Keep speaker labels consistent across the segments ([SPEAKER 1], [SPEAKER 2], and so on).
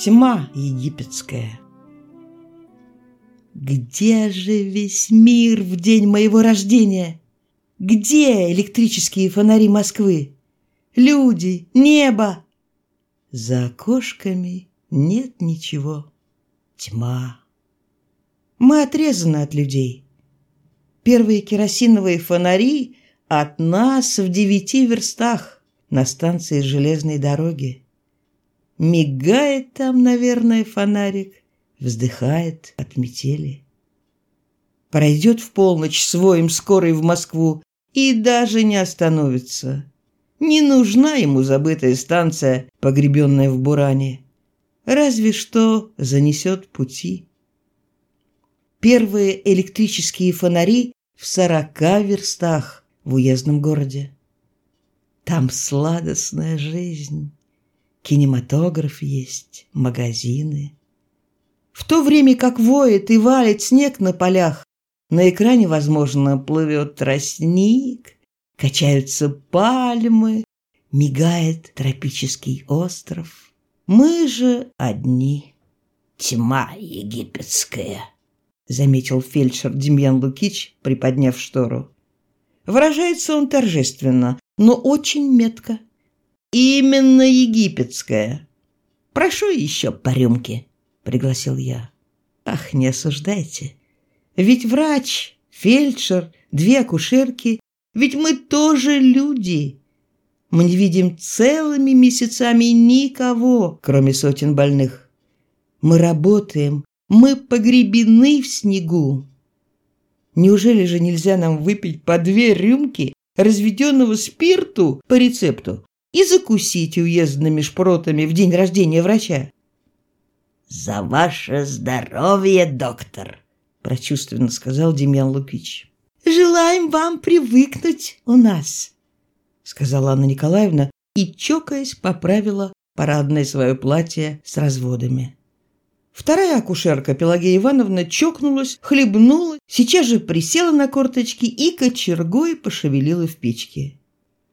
[SPEAKER 1] Тьма египетская. Где же весь мир в день моего рождения? Где электрические фонари Москвы? Люди, небо? За окошками нет ничего. Тьма. Мы отрезаны от людей. Первые керосиновые фонари от нас в девяти верстах на станции железной дороги. Мигает там, наверное, фонарик, вздыхает от метели. Пройдет в полночь своим скорый в Москву и даже не остановится. Не нужна ему забытая станция, погребенная в буране. Разве что занесет пути. Первые электрические фонари в сорока верстах в уездном городе. Там сладостная жизнь. Кинематограф есть, магазины. В то время как воет и валит снег на полях, на экране, возможно, плывет тростник, качаются пальмы, мигает тропический остров. Мы же одни. Тьма египетская, заметил фельдшер Демьян Лукич, приподняв штору. Выражается он торжественно, но очень метко. Именно египетская. Прошу еще по рюмке, пригласил я. Ах, не осуждайте. Ведь врач, фельдшер, две акушерки, ведь мы тоже люди. Мы не видим целыми месяцами никого, кроме сотен больных. Мы работаем, мы погребены в снегу. Неужели же нельзя нам выпить по две рюмки разведенного спирту по рецепту и закусить уездными шпротами в день рождения врача. «За ваше здоровье, доктор!» – прочувственно сказал Демьян Лукич. «Желаем вам привыкнуть у нас», – сказала Анна Николаевна и, чокаясь, поправила парадное свое платье с разводами. Вторая акушерка Пелагея Ивановна чокнулась, хлебнула, сейчас же присела на корточки и кочергой пошевелила в печке.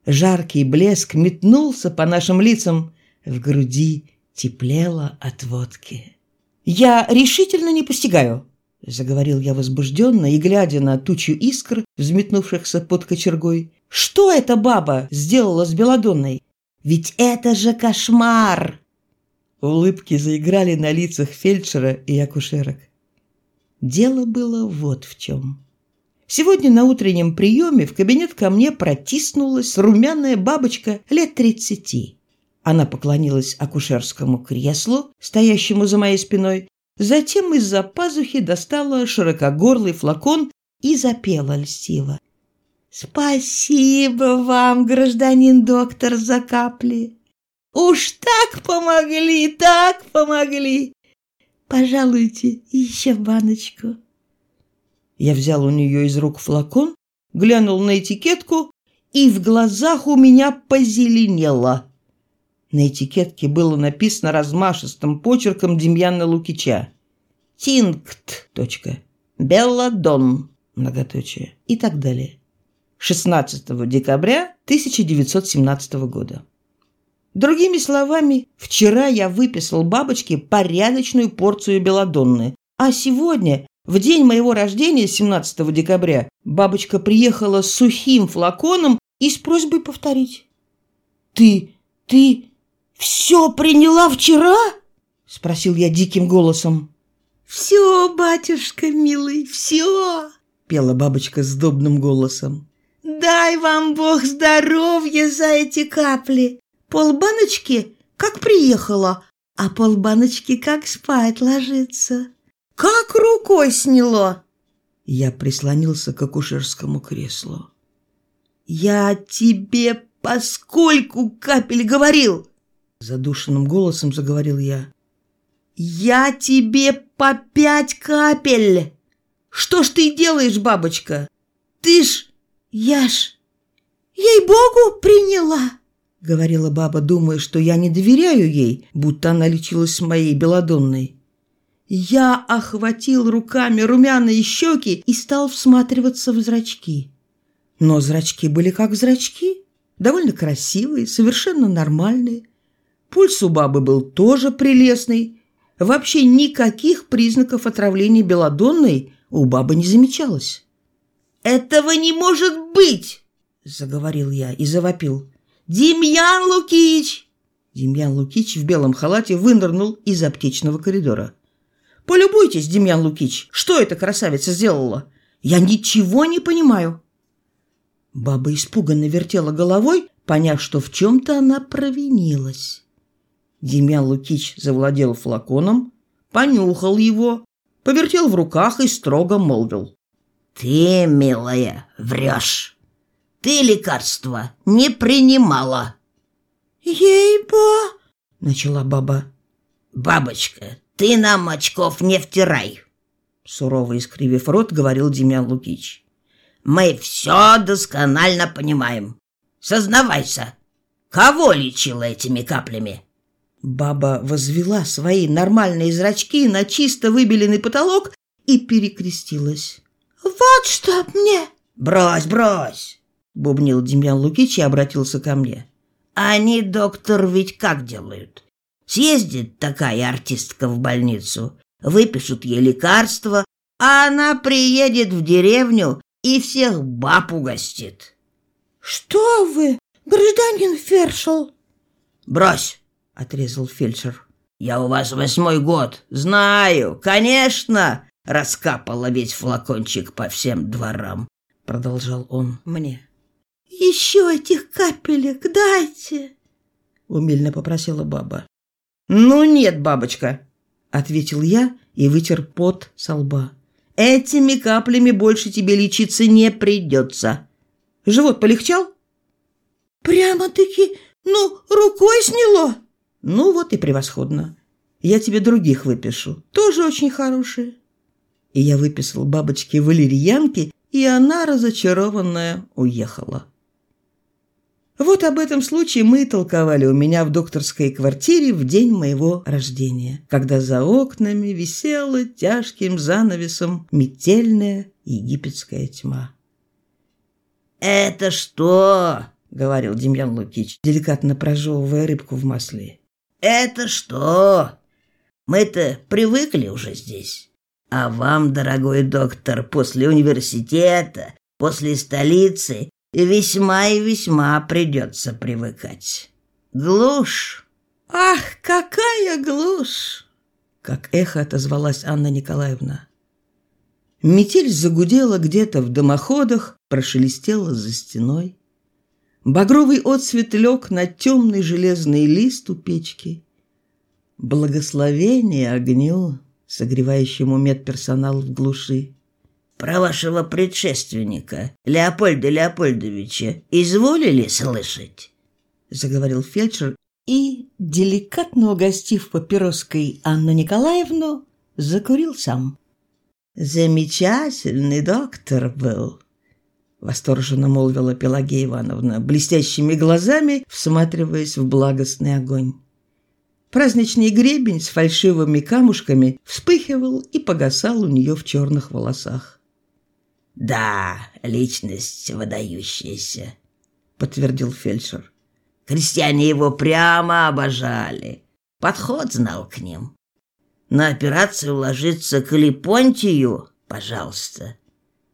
[SPEAKER 1] Жаркий блеск метнулся по нашим лицам, в груди теплело от водки. «Я решительно не постигаю», — заговорил я возбужденно и, глядя на тучу искр, взметнувшихся под кочергой, «что эта баба сделала с Беладонной? Ведь это же кошмар!» Улыбки заиграли на лицах фельдшера и акушерок. Дело было вот в чем. Сегодня на утреннем приеме в кабинет ко мне протиснулась румяная бабочка лет тридцати. Она поклонилась акушерскому креслу, стоящему за моей спиной, затем из-за пазухи достала широкогорлый флакон и запела льстиво. «Спасибо вам, гражданин доктор, за капли. Уж так помогли, так помогли. Пожалуйте, еще баночку». Я взял у нее из рук флакон, глянул на этикетку, и в глазах у меня позеленело. На этикетке было написано размашистым почерком Демьяна Лукича. «Тинкт. Белладон. Многоточие. И так далее. 16 декабря 1917 года. Другими словами, вчера я выписал бабочке порядочную порцию белладонны, а сегодня в день моего рождения, 17 декабря, бабочка приехала с сухим флаконом и с просьбой повторить. «Ты, ты все приняла вчера?» – спросил я диким голосом. «Все, батюшка милый, все!» – пела бабочка с добным голосом. «Дай вам Бог здоровья за эти капли! Полбаночки, как приехала, а полбаночки, как спать ложится!» Как рукой сняло!» Я прислонился к акушерскому креслу. «Я тебе поскольку капель говорил!» Задушенным голосом заговорил я. «Я тебе по пять капель! Что ж ты делаешь, бабочка? Ты ж... я ж... ей-богу приняла!» Говорила баба, думая, что я не доверяю ей, будто она лечилась моей белодонной. Я охватил руками румяные щеки и стал всматриваться в зрачки. Но зрачки были как зрачки, довольно красивые, совершенно нормальные. Пульс у бабы был тоже прелестный, Вообще никаких признаков отравления белодонной у бабы не замечалось. «Этого не может быть!» – заговорил я и завопил. «Демьян Лукич!» Демьян Лукич в белом халате вынырнул из аптечного коридора. «Полюбуйтесь, Демьян Лукич, что эта красавица сделала? Я ничего не понимаю!» Баба испуганно вертела головой, поняв, что в чем-то она провинилась. Демьян Лукич завладел флаконом, понюхал его, повертел в руках и строго молвил.
[SPEAKER 2] «Ты, милая, врешь. Ты лекарства не принимала».
[SPEAKER 1] «Ей-бо!» — начала баба.
[SPEAKER 2] «Бабочка, ты нам очков не втирай!» Сурово искривив рот, говорил Демьян Лукич. «Мы все досконально понимаем. Сознавайся, кого лечила этими каплями?»
[SPEAKER 1] Баба возвела свои нормальные зрачки на чисто выбеленный потолок и перекрестилась. «Вот что мне!»
[SPEAKER 2] «Брось, брось!» — бубнил Демьян Лукич и обратился ко мне. «Они, доктор, ведь как делают? Съездит такая артистка в больницу, выпишут ей лекарства, а она приедет в деревню и всех баб угостит».
[SPEAKER 1] «Что вы, гражданин Фершел?»
[SPEAKER 2] «Брось!» — отрезал фельдшер. «Я у вас восьмой год. Знаю, конечно!» раскапала весь флакончик по всем дворам, продолжал он мне.
[SPEAKER 1] Еще этих капелек дайте, умильно попросила баба.
[SPEAKER 2] Ну нет, бабочка,
[SPEAKER 1] ответил я и вытер пот со лба. Этими каплями больше тебе лечиться не придется. Живот полегчал? Прямо-таки, ну, рукой сняло. Ну вот и превосходно. Я тебе других выпишу, тоже очень хорошие и я выписал бабочке валерьянки, и она, разочарованная, уехала. Вот об этом случае мы и толковали у меня в докторской квартире в день моего рождения, когда за окнами висела тяжким занавесом метельная египетская тьма.
[SPEAKER 2] «Это что?» — говорил Демьян Лукич, деликатно прожевывая рыбку в масле. «Это что? Мы-то привыкли уже здесь. А вам, дорогой доктор, после университета, после столицы весьма и весьма придется привыкать. Глушь.
[SPEAKER 1] Ах, какая глушь! Как эхо отозвалась Анна Николаевна. Метель загудела где-то в дымоходах, прошелестела за стеной. Багровый отсвет лег на темный железный лист у печки. Благословение огню согревающему медперсонал в глуши.
[SPEAKER 2] «Про вашего предшественника, Леопольда Леопольдовича, изволили слышать?»
[SPEAKER 1] — заговорил фельдшер и, деликатно угостив папироской Анну Николаевну, закурил сам. «Замечательный доктор был», — восторженно молвила Пелагея Ивановна, блестящими глазами всматриваясь в благостный огонь. Праздничный гребень с фальшивыми камушками вспыхивал и погасал у нее в черных волосах.
[SPEAKER 2] «Да, личность выдающаяся», — подтвердил фельдшер. «Крестьяне его прямо обожали. Подход знал к ним. На операцию ложиться к Липонтию, пожалуйста.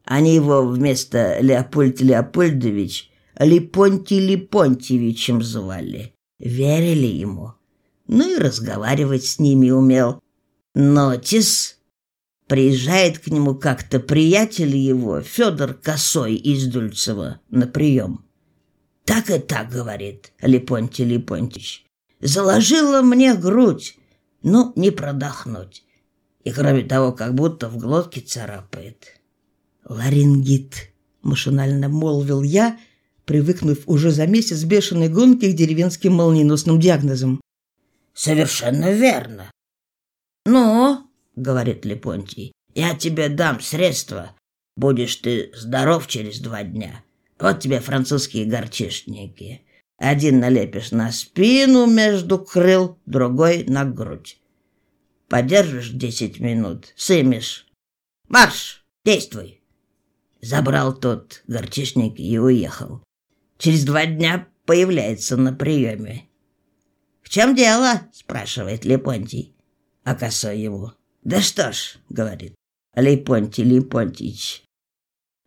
[SPEAKER 2] Они его вместо Леопольд Леопольдович Липонтий Липонтьевичем звали. Верили ему» ну и разговаривать с ними умел. Нотис приезжает к нему как-то приятель его, Федор Косой из Дульцева, на прием. Так и так, говорит Липонтий Липонтич. Заложила мне грудь, ну, не продохнуть. И кроме того, как будто в глотке царапает.
[SPEAKER 1] Ларингит, машинально молвил я, привыкнув уже за месяц бешеной гонки к деревенским молниеносным диагнозам.
[SPEAKER 2] Совершенно верно. Ну, говорит Лепонтий, я тебе дам средства. Будешь ты здоров через два дня. Вот тебе французские горчишники. Один налепишь на спину между крыл, другой на грудь. Подержишь десять минут, сымешь. Марш, действуй. Забрал тот горчишник и уехал. Через два дня появляется на приеме. «В чем дело?» – спрашивает Лепонтий. А косой ему. Да что ж, говорит, Лейпонтий Лейпонтич,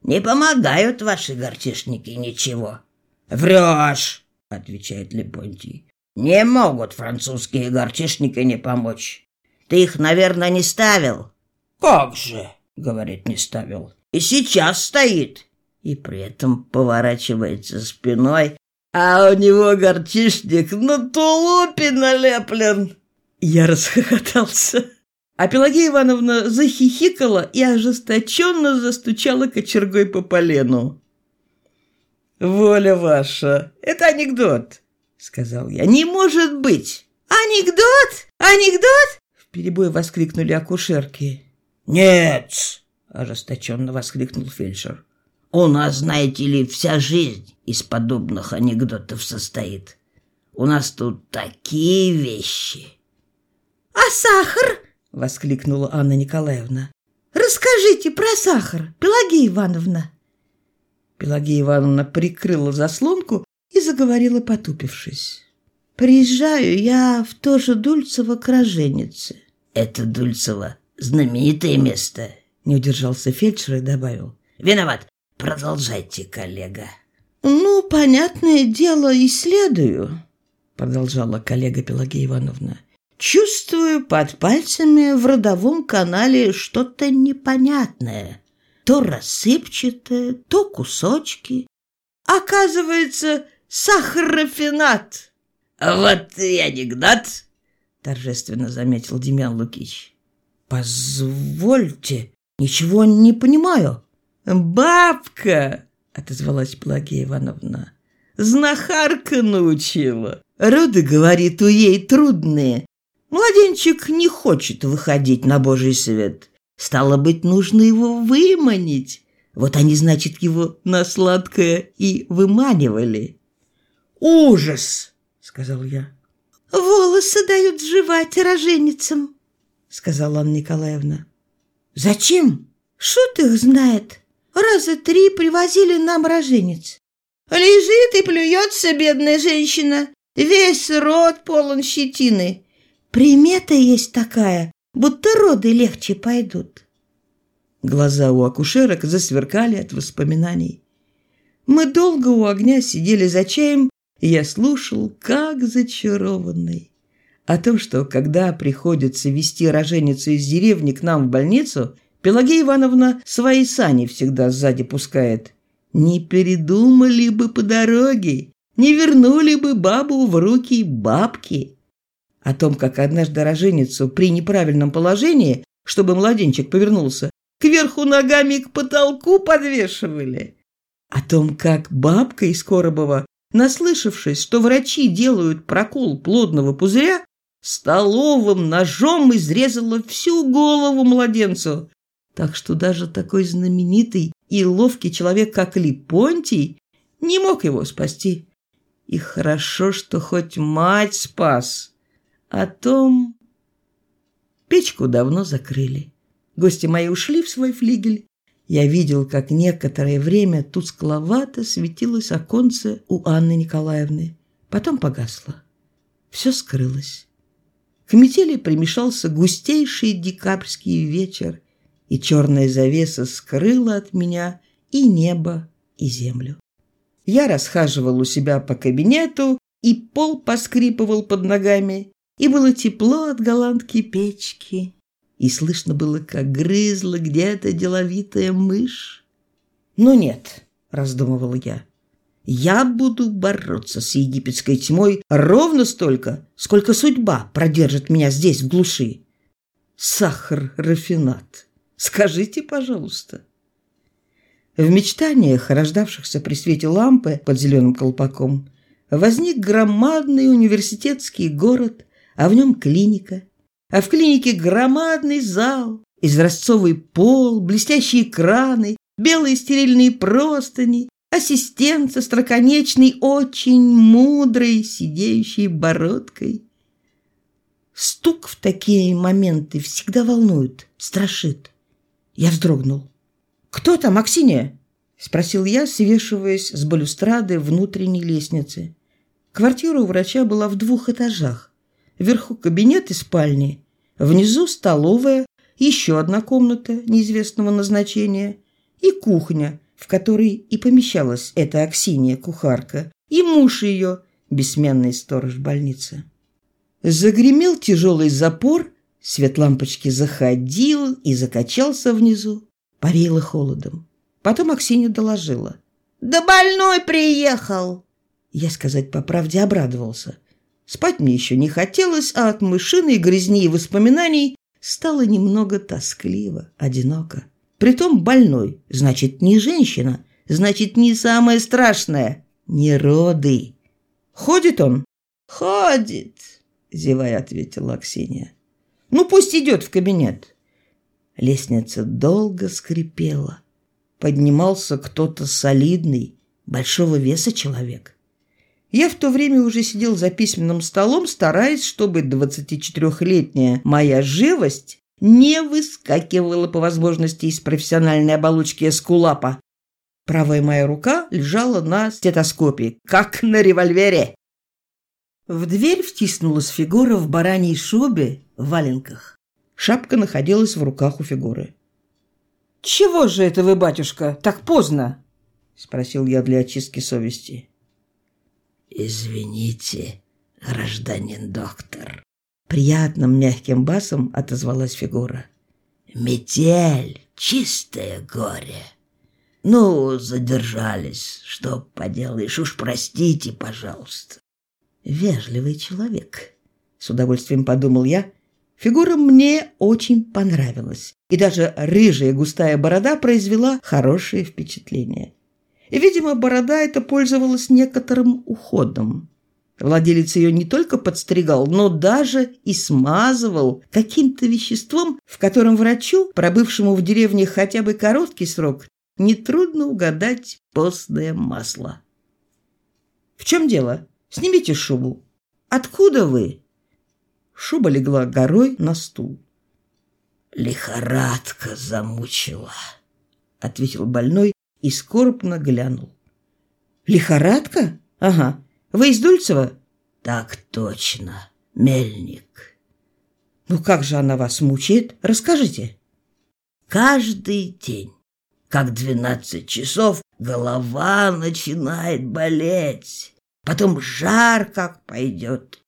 [SPEAKER 2] не помогают ваши горчишники ничего. Врешь, отвечает Лейпонтий. Не могут французские горчишники не помочь. Ты их, наверное, не ставил? Как же, говорит, не ставил. И сейчас стоит. И при этом поворачивается спиной, а у него горчишник на тулупе налеплен. Я расхохотался. А Пелагея Ивановна захихикала и ожесточенно застучала кочергой по полену. «Воля ваша! Это анекдот!» — сказал я. «Не может быть!» «Анекдот? Анекдот?» — В перебой воскликнули акушерки. «Нет!» — ожесточенно воскликнул фельдшер. «У нас, знаете ли, вся жизнь из подобных анекдотов состоит. У нас тут такие вещи!» «А сахар?» — воскликнула Анна Николаевна. «Расскажите про сахар, Пелагея Ивановна!» Пелагея Ивановна прикрыла заслонку и заговорила, потупившись. «Приезжаю я в то же Дульцево к роженице». «Это Дульцево знаменитое место», — не удержался фельдшер и добавил. «Виноват. Продолжайте, коллега».
[SPEAKER 1] «Ну, понятное дело, исследую», — продолжала коллега Пелагея Ивановна. «Чувствую под пальцами в родовом канале что-то непонятное. То рассыпчатое, то кусочки. Оказывается, сахар-рафинат».
[SPEAKER 2] «Вот и анекдот», — торжественно заметил Демьян Лукич.
[SPEAKER 1] «Позвольте, ничего не понимаю». «Бабка!» — отозвалась Пелагея Ивановна. «Знахарка научила. Роды, говорит, у ей трудные. Младенчик не хочет выходить на Божий свет. Стало быть, нужно его выманить. Вот они, значит, его на сладкое и выманивали». «Ужас!» — сказал я.
[SPEAKER 3] «Волосы дают жевать роженицам», — сказала Анна Николаевна.
[SPEAKER 1] «Зачем?»
[SPEAKER 3] «Шут их знает. Раза три привозили нам роженец. Лежит и плюется бедная женщина. Весь рот полон щетины. Примета есть такая, будто роды легче пойдут».
[SPEAKER 1] Глаза у акушерок засверкали от воспоминаний. Мы долго у огня сидели за чаем, и я слушал, как зачарованный. О том, что когда приходится вести роженицу из деревни к нам в больницу, Пелагея Ивановна свои сани всегда сзади пускает. Не передумали бы по дороге, не вернули бы бабу в руки бабки. О том, как однажды роженицу при неправильном положении, чтобы младенчик повернулся, кверху ногами к потолку подвешивали. О том, как бабка из Коробова, наслышавшись, что врачи делают прокол плодного пузыря, столовым ножом изрезала всю голову младенцу, так что даже такой знаменитый и ловкий человек, как Липонтий, не мог его спасти. И хорошо, что хоть мать спас. О том печку давно закрыли. Гости мои ушли в свой флигель. Я видел, как некоторое время тускловато светилось оконце у Анны Николаевны. Потом погасло. Все скрылось. К метели примешался густейший декабрьский вечер, и черная завеса скрыла от меня и небо, и землю. Я расхаживал у себя по кабинету, и пол поскрипывал под ногами, и было тепло от голландки печки, и слышно было, как грызла где-то деловитая мышь. «Ну нет», — раздумывал я, я буду бороться с египетской тьмой ровно столько, сколько судьба продержит меня здесь, в глуши. Сахар-рафинат. Скажите, пожалуйста. В мечтаниях, рождавшихся при свете лампы под зеленым колпаком, возник громадный университетский город, а в нем клиника. А в клинике громадный зал, изразцовый пол, блестящие краны, белые стерильные простыни, ассистент со строконечной, очень мудрой, сидеющей бородкой. Стук в такие моменты всегда волнует, страшит. Я вздрогнул. «Кто там, Аксинья?» — спросил я, свешиваясь с балюстрады внутренней лестницы. Квартира у врача была в двух этажах. Вверху кабинет и спальни, Внизу столовая, еще одна комната неизвестного назначения и кухня, в которой и помещалась эта Аксинья кухарка, и муж ее, бессменный сторож больницы. Загремел тяжелый запор, свет лампочки заходил и закачался внизу, парило холодом. Потом Аксинья доложила.
[SPEAKER 3] «Да больной приехал!»
[SPEAKER 1] Я, сказать по правде, обрадовался. Спать мне еще не хотелось, а от мышиной грязни и воспоминаний стало немного тоскливо, одиноко. Притом больной, значит, не женщина, значит, не самое страшное, не роды. Ходит он?
[SPEAKER 3] Ходит,
[SPEAKER 1] зевая ответила Аксинья. Ну, пусть идет в кабинет. Лестница долго скрипела. Поднимался кто-то солидный, большого веса человек. Я в то время уже сидел за письменным столом, стараясь, чтобы 24-летняя моя живость не выскакивала по возможности из профессиональной оболочки эскулапа. Правая моя рука лежала на стетоскопе, как на револьвере. В дверь втиснулась фигура в бараньей шубе в валенках. Шапка находилась в руках у фигуры. «Чего же это вы, батюшка, так поздно?» — спросил я для очистки совести.
[SPEAKER 2] «Извините, гражданин доктор», —
[SPEAKER 1] приятным мягким басом отозвалась фигура.
[SPEAKER 2] «Метель, чистое горе. Ну, задержались, что поделаешь, уж простите, пожалуйста».
[SPEAKER 1] «Вежливый человек», — с удовольствием подумал я. Фигура мне очень понравилась, и даже рыжая густая борода произвела хорошее впечатление. И, видимо, борода эта пользовалась некоторым уходом. Владелец ее не только подстригал, но даже и смазывал каким-то веществом, в котором врачу, пробывшему в деревне хотя бы короткий срок, нетрудно угадать постное масло. «В чем дело? Снимите шубу. Откуда вы?» Шуба легла горой на стул.
[SPEAKER 2] «Лихорадка замучила», — ответил
[SPEAKER 1] больной и скорбно глянул. «Лихорадка? Ага. Вы из Дульцева?»
[SPEAKER 2] «Так точно. Мельник».
[SPEAKER 1] «Ну как же она вас мучает? Расскажите».
[SPEAKER 2] «Каждый день, как двенадцать часов, голова начинает болеть. Потом жар как пойдет.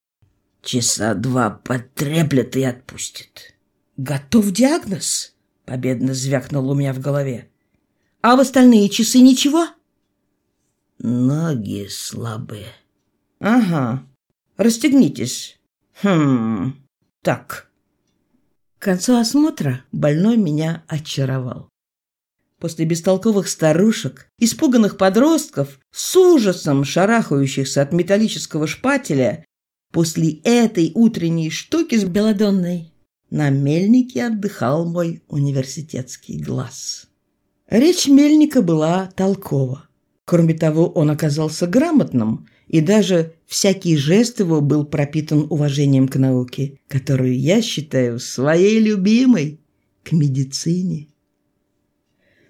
[SPEAKER 2] Часа два потреплет и отпустит».
[SPEAKER 1] «Готов диагноз?» — победно звякнул у меня в голове. А в остальные часы ничего?
[SPEAKER 2] Ноги слабые.
[SPEAKER 1] Ага. Расстегнитесь. Хм. Так. К концу осмотра больной меня очаровал. После бестолковых старушек, испуганных подростков, с ужасом шарахающихся от металлического шпателя, после этой утренней штуки с белодонной, на мельнике отдыхал мой университетский глаз. Речь Мельника была толкова. Кроме того, он оказался грамотным, и даже всякий жест его был пропитан уважением к науке, которую я считаю своей любимой, к медицине.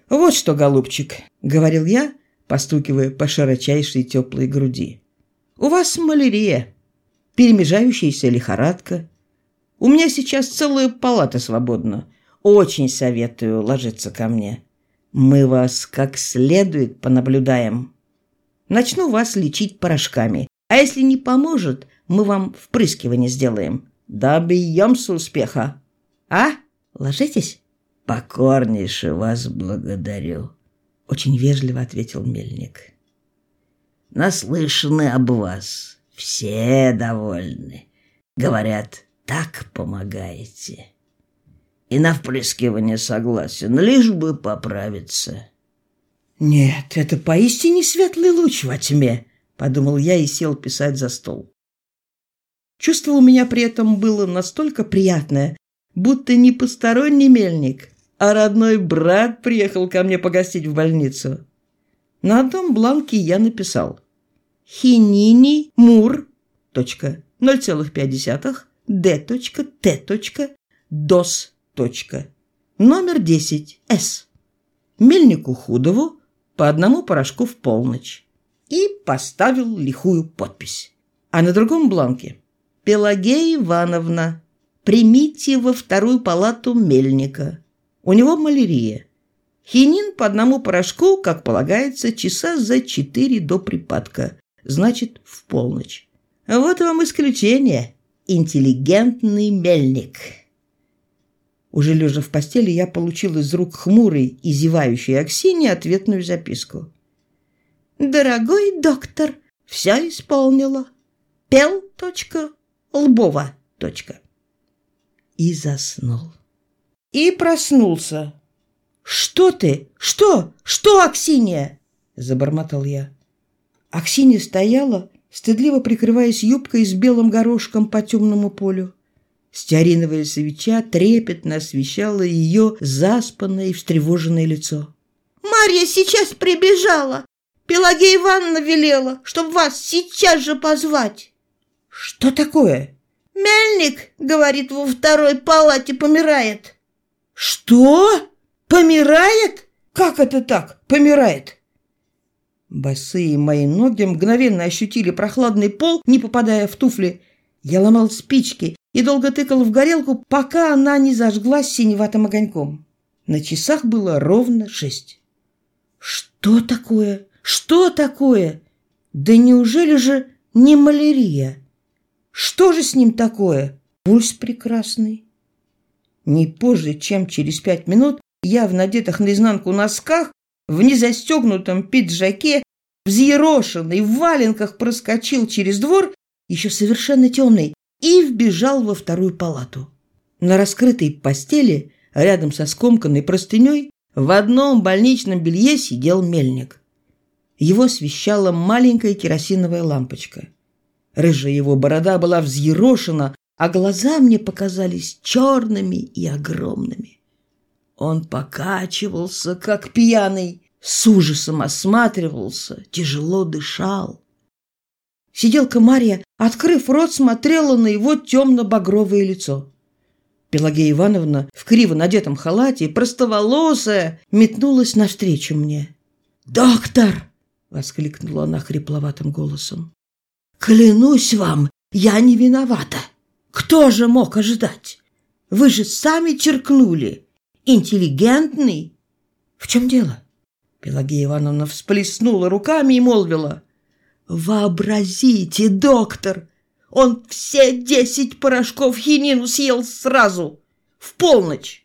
[SPEAKER 1] «Вот что, голубчик», — говорил я, постукивая по широчайшей теплой груди. «У вас малярия, перемежающаяся лихорадка. У меня сейчас целая палата свободна. Очень советую ложиться ко мне». Мы вас как следует понаблюдаем. Начну вас лечить порошками. А если не поможет, мы вам впрыскивание сделаем. Добьемся успеха. А? Ложитесь?
[SPEAKER 2] Покорнейше вас благодарю.
[SPEAKER 1] Очень вежливо ответил мельник.
[SPEAKER 2] Наслышаны об вас. Все довольны. Говорят, так помогаете и на впрыскивание согласен, лишь бы поправиться.
[SPEAKER 1] «Нет, это поистине светлый луч во тьме», — подумал я и сел писать за стол. Чувство у меня при этом было настолько приятное, будто не посторонний мельник, а родной брат приехал ко мне погостить в больницу. На одном бланке я написал «Хинини Мур. 0,5 Д. Т. Дос Точка. Номер 10. С. Мельнику Худову по одному порошку в полночь. И поставил лихую подпись. А на другом бланке Пелагея Ивановна. примите во вторую палату мельника. У него малярия. Хинин по одному порошку, как полагается, часа за четыре до припадка. Значит, в полночь. Вот вам исключение. Интеллигентный мельник. Уже лежа в постели, я получил из рук хмурой и зевающей Аксине ответную записку. «Дорогой доктор, все исполнила. Пел. Точка. Лбова. Точка». И заснул. И проснулся. «Что ты? Что? Что, Аксинья?» – забормотал я. Аксинья стояла, стыдливо прикрываясь юбкой с белым горошком по темному полю. Стеариновая свеча трепетно освещала ее заспанное и встревоженное лицо.
[SPEAKER 3] «Марья сейчас прибежала! Пелагея Ивановна велела, чтобы вас сейчас же позвать!»
[SPEAKER 1] «Что такое?»
[SPEAKER 3] «Мельник, — говорит, — во второй палате помирает!»
[SPEAKER 1] «Что? Помирает? Как это так, помирает?» Босые мои ноги мгновенно ощутили прохладный пол, не попадая в туфли. Я ломал спички и долго тыкал в горелку, пока она не зажглась синеватым огоньком. На часах было ровно шесть. Что такое? Что такое? Да неужели же не малярия? Что же с ним такое? Пульс прекрасный. Не позже, чем через пять минут, я в надетых наизнанку носках, в незастегнутом пиджаке, взъерошенный, в валенках проскочил через двор, еще совершенно темный, и вбежал во вторую палату. На раскрытой постели, рядом со скомканной простыней, в одном больничном белье сидел мельник. Его освещала маленькая керосиновая лампочка. Рыжая его борода была взъерошена, а глаза мне показались черными и огромными. Он покачивался, как пьяный, с ужасом осматривался, тяжело дышал. Сиделка Марья, открыв рот, смотрела на его темно-багровое лицо. Пелагея Ивановна в криво надетом халате, простоволосая, метнулась навстречу мне. «Доктор!» — воскликнула она хрипловатым голосом. «Клянусь вам, я не виновата. Кто же мог ожидать? Вы же сами черкнули. Интеллигентный. В чем дело?» Пелагея Ивановна всплеснула руками и молвила. «Вообразите, доктор! Он все десять порошков хинину съел сразу, в полночь!»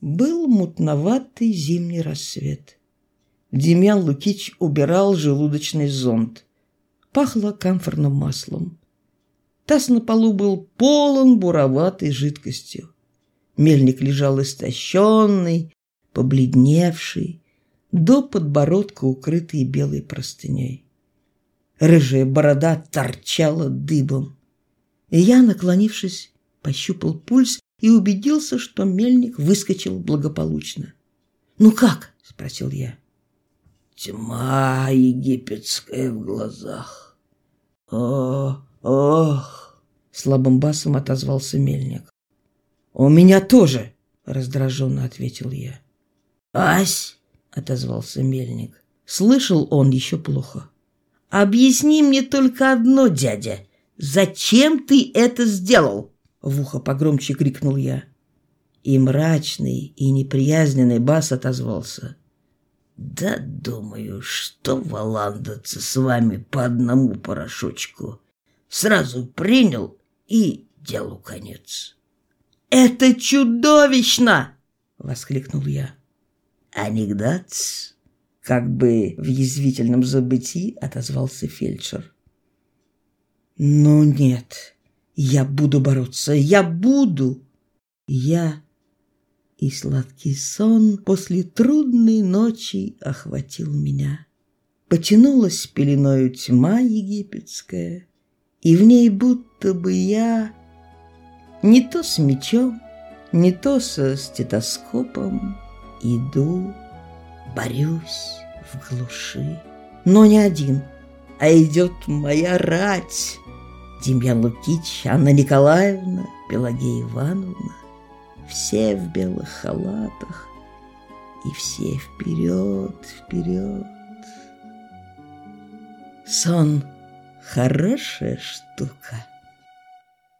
[SPEAKER 1] Был мутноватый зимний рассвет. Демьян Лукич убирал желудочный зонд. Пахло камфорным маслом. Таз на полу был полон буроватой жидкостью. Мельник лежал истощенный, побледневший, до подбородка укрытый белой простыней. Рыжая борода торчала дыбом. И я, наклонившись, пощупал пульс и убедился, что мельник выскочил благополучно. «Ну как?» — спросил я. «Тьма египетская в глазах. О, ох!» — слабым басом отозвался мельник. «У меня тоже!» — раздраженно ответил я. «Ась!» — отозвался мельник. Слышал он еще плохо. «Объясни мне только одно, дядя. Зачем ты это сделал?» В ухо погромче крикнул я. И мрачный, и неприязненный бас отозвался. «Да, думаю, что валандаться с вами по одному порошочку. Сразу принял, и делу конец». «Это чудовищно!» — воскликнул я. «Анекдот?» — как бы в язвительном забытии отозвался фельдшер. «Ну нет, я буду бороться, я буду!» Я и сладкий сон после трудной ночи охватил меня. Потянулась пеленою тьма египетская, и в ней будто бы я не то с мечом, не то со стетоскопом Иду, борюсь в глуши, но не один, а идет моя рать. Демьян Лукич, Анна Николаевна, Пелагея Ивановна, все в белых халатах, и все вперед, вперед. Сон — хорошая штука.